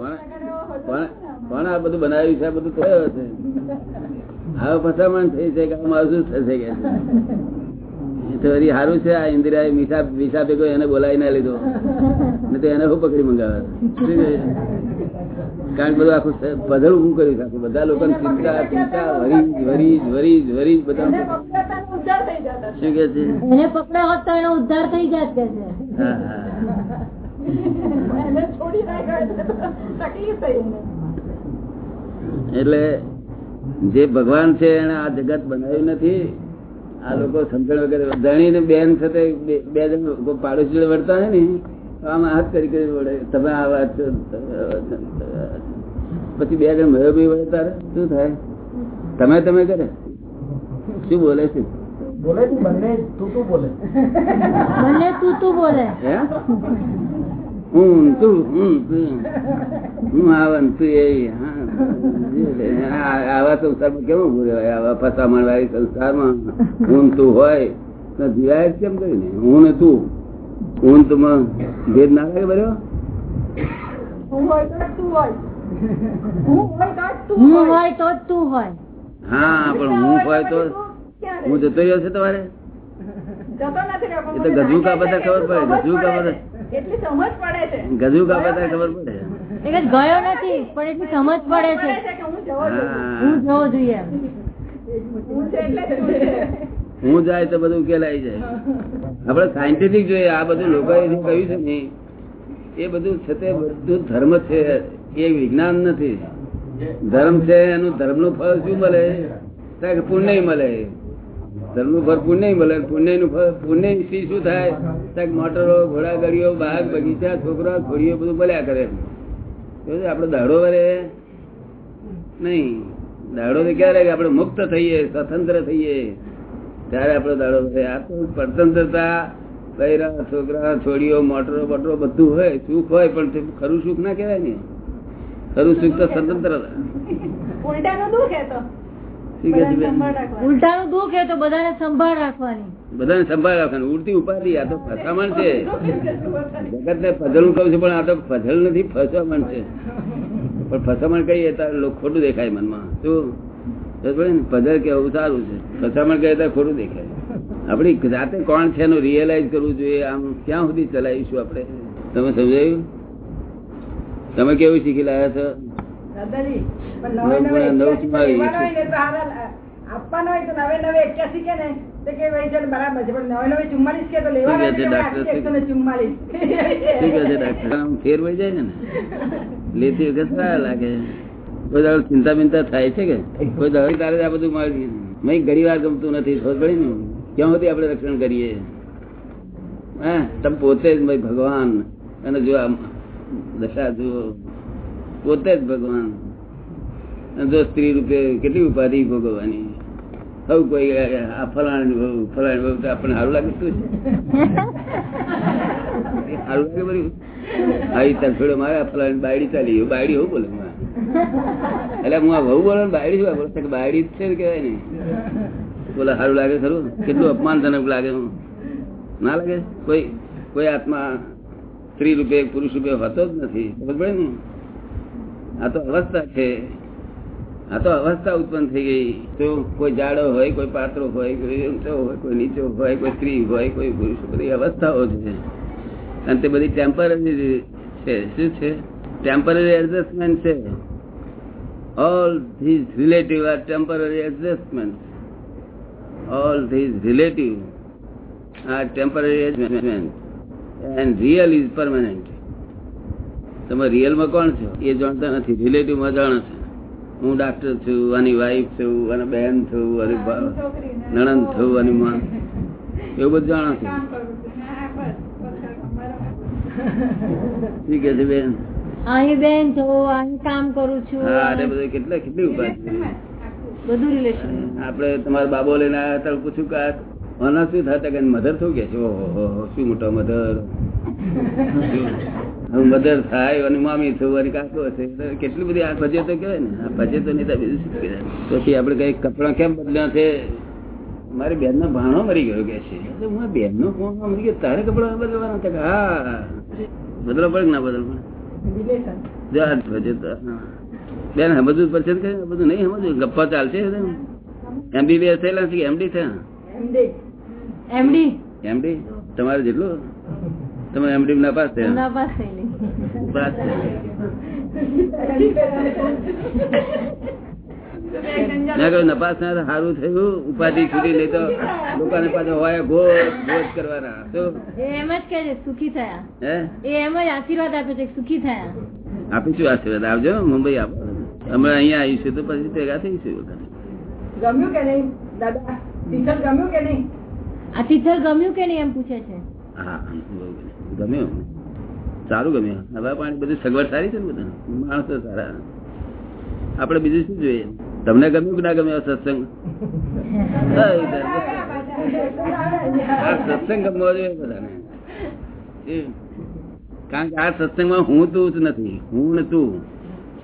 કોણ આ બધું બનાવ્યું છે આ બધું થયો છે? હવે ફસામણ થઈ છે કે મારું શું થશે કે? સારું છે આ ઇન્દિરા મીસા મીઠા ભેગો એને બોલાવી ના લીધો. ને તો એને હું પકડી મંગાવે? કારણ કે બધું આખું પધલ ઉભું કર્યું છે આખું. બધા લોકો ચિંતા ચિંતા વરીજ વરીજ વરીજ વરીજ બધા શું કે છે? એને પકડ્યો હોત તો એનો ઉદ્ધાર થઈ જાત કે છે. હા, હા. એટલે જે ભગવાન છે એને આ જગત બનાવ્યું નથી આ લોકો સમજણ વગેરે ધણી ને બેન સાથે બે- બે જણ પાડોશી જોડે વળતા હોય ને આમ હાથ કરી કરી વળે. તમે આ વાત. પછી બે જણ મયો બી વળે તારે શું થાય? તમે તમે કરે. શું બોલે છે? બોલે બંને તું તું બોલે. બંને તું તું બોલે. હે? હું તું હું તું. હું આવન તું એ આવા સંસારમાં કેવું રહેવાય આવા ફસામણ વાળી સંસારમાં હું તું હોય તો જીવાય જ કેમ કરીને હું ને તું. હું તું માં ભેદ ના લાગે બરો હું હોય તો તું હોય. હા પણ હું હોય તો હું જતો રહ્યો છે તમારે? એ તો ગજુ કા બધા ખબર પડે ગજુ કા બધા એટલી સમજ પડે છે. ગજુ કા ખબર પડે? ગયો નથી પણ એટલી સમજ પડે છે. પડે છે કે હું જવો હા. હું જવો જોઈએ હું છે એટલે જ હું છે. હું જાય તો બધું ઉકેલાઈ જાય. આપણે સાયન્ટિફિક જોઈએ આ બધું લોકો કહ્યું છે ને? એ બધું છે તે બધું ધર્મ છે. એ વિજ્ઞાન નથી. ધર્મ છે એનું ધર્મનું ફળ શું મળે? પુણ્ય મળે. ધર્મનું ફળ પુણ્ય મળે. પુણ્યનું ફળ પુણ્યથી શું થાય? મોટરો ઘોડા ગાડીઓ બાગ, બગીચા છોકરા છોડીઓ બધું મળ્યા કરે આપડે દાડો વરે? નહીં. દાડો તો ક્યારે આપણે મુક્ત થઈએ, સ્વતંત્ર થઈએ? ત્યારે આપણો દાડો વરે. આ તો સ્વતંત્રતા બૈરા છોકરા છોડીઓ મોટરો, બટરો બધું હોય, સુખ હોય, પણ ખરું સુખ ના કહેવાય ને? ખરું સુખ તો સ્વતંત્રતા ઉલટાનું દુઃખ એ તો તો બધાને સંભાળ રાખવાની. બધાને સંભાળ રાખવાની. ઉડતી ઉપાધિ આ તો ફસામણ છે. જગત ને ફજલ કહું છું પણ આ તો ફજલ નથી ફસામણ છે. પણ ફસામણ કહીએ ત્યારે ખોટું દેખાય મનમાં. શું? ફજલ કેવું સારું છે. ફસામણ કહીએ ત્યારે ખોટું દેખાય. આપણી જાતે કોણ છે એનું રિયલાઇઝ કરવું જોઈએ? આમ ક્યાં સુધી ચલાવીશું આપણે? તમે સમજાયું? તમે કેવું શીખી લાયા છો? દાદાજી, પણ નવે નવે નવ એક્યાસી નવ પણ લેવાનો હોય તો હારા આપવાનો હોય તો નવે નવે એક્યાસી કે ને તો કે ભાઈ ચાલ બરાબર છે પણ નવે નવે ચુમ્માલીસ કે તો લેવાનો શું કહે છે હોય તો ડાક્ટર? કે એકસો ને ચુમ્માલીસ? શું કહે છે ડાક્ટર. આમ ફેર વહી જાય ને. લેતી વખત સારા લાગે કોઈ દાડો ચિંતા બિંતા થાય છે કે? કોઈ દાડો તારે આ બધું મારી મેં ઘણી વાર ગમતું નથી. ખબર પડી ને? ક્યાં સુધી આપણે રક્ષણ કરીએ? હા? તમે પોતે જ ભગવાન. અને જો દશા જુઓ પોતે જ ભગવાન. જો સ્ત્રી રૂપે કેટલી ઉપાધિ ભોગવવાની? સૌ કોઈ આ ફલાણી બહુ બહુ આપણને સારું લાગે શું છે? સારું લાગે બધું? આવી તરફેડો મારે ફલાણી બાયડી ચાલી ગયું બાયડી હોવું બોલે એટલે હું આ વહુ બોલો બાયડી શું બોલો? બાયડી છે ને કહેવાય ને. બોલે, સારું લાગે ખરું? કેટલું અપમાનજનક લાગે હું. ના લાગે? કોઈ કોઈ આત્મા સ્ત્રી રૂપે, પુરુષ રૂપે હોતો જ નથી. ખબર પડે ને? આ તો અવસ્થા છે. આ તો અવસ્થા ઉત્પન્ન થઈ ગઈ. તો કોઈ જાડો હોય, કોઈ પાત્રો હોય, કોઈ ઊંચો હોય, કોઈ નીચો હોય, કોઈ સ્ત્રી હોય, કોઈ પુરુષ બધી અવસ્થાઓ છે. અને તે બધી ટેમ્પરરી છે. શું છે? ટેમ્પરરી એડજસ્ટમેન્ટ છે. All these relative are temporary adjustment all these relative are temporary adjustment and real is permanent તમે રિયલમાં કોણ છો? એ જાણતા નથી. રિલેટિવમાં જાણો છો. હું ડાક્ટર છું આની વાઈફ છું અને બહેન છું અને નણંદ છું અને માં. એવું બધું જાણો છો? છું. શું કે છે બેન? અહીં બેન છો અહીં કામ કરું છું. હા અરે બધું કેટલા કેટલી ઉપાધિ છે. બધું રિલેશન આપણે તમારા બાબો લઈને આવ્યા હતા પૂછ્યું કે આના શું થતા? કે મધર થયું કે છે? હો, શું મોટો મધર હું મધર થાય અને મામી છું અને કાકો હશે કેટલી બધી આ ભજે તો કહેવાય ને. આ ભજે તો નહીં બીજું શું કહેવાય? પછી આપણે કઈ કપડાં કેમ બદલ્યા છે? મારી બેન નો ભાણો મરી ગયો કે છે. એટલે હું બેન નો મરી ગયો તારે કપડા બદલવાના હતા હા. બદલો પડે કે ના બદલવા પડે? ભજે તો, બેન સમજવું પડશે ને? બધું નહીં સમજવું. ગપ્પા ચાલશે એમબીબીએસ થયેલા છે એમડી થયા? એમડી એમડી તમારે જેટલું? તમે એમડી નાપાસ થયા? ના પાસ થયેલી થયા. નપાસ ના સારું થયું ઉપાધિ છૂટી લઈ તો લોકોને પાછા હોય ગોજ ગોજ કરવાના. શું? એ એમ જ કે છે સુખી થયા. હે? એમ જ આશીર્વાદ આપે છે સુખી થયા. આપીશું આશીર્વાદ? આવજો મુંબઈ આપો હમણાં અહીંયા આવીશું તો પછી ભેગા થઈશું ગમ્યું કે નહીં? દાદા ટીચર ગમ્યું કે નહીં? આ ટીચર ગમ્યું કે નહીં એમ પૂછે છે? હા બહુ ગમ્યું સારું ગમ્યું નવા પાણી બધી સગવડ સારી છે ને બધા માણસો સારા. આપડે બીજું શું જોઈએ? તમને ગમ્યું કે ના ગમ્યું સત્સંગ? સત્સંગ ગમવા જોઈએ બધાને. કારણ કે આ સત્સંગમાં હું તું જ નથી. હું ને તું.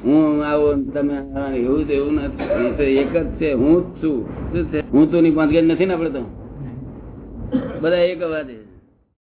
હું આવો તમે એવું તો એવું નથી. એક જ છે. હું જ છું. શું છે? હું તું ની પાંચ નથી ને આપડે તો? બધા એક અવાજ છે.